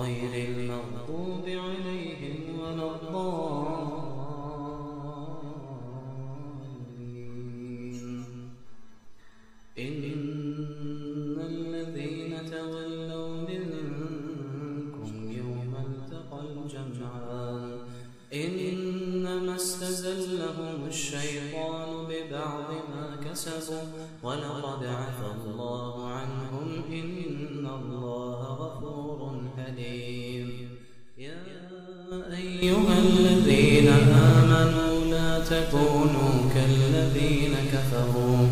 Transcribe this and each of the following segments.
غير المغضوب عليهم ولا الضالين. إن الذين تولوا منكم يوم التقى الجمعان. إنما استزلهم الشيطان ببعض ما كسبوا. ولقد عفى الله عنهم إن الله غفور حليم يا أيها الذين آمنوا لا تكونوا كالذين كفروا.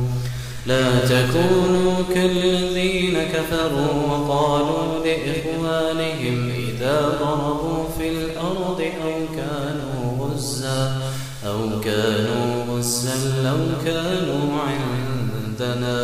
لا تكونوا كالذين كفروا وقالوا لإخوانهم إذا ضربوا في الأرض أو كانوا غزا أو كانوا غزا لو كانوا عندنا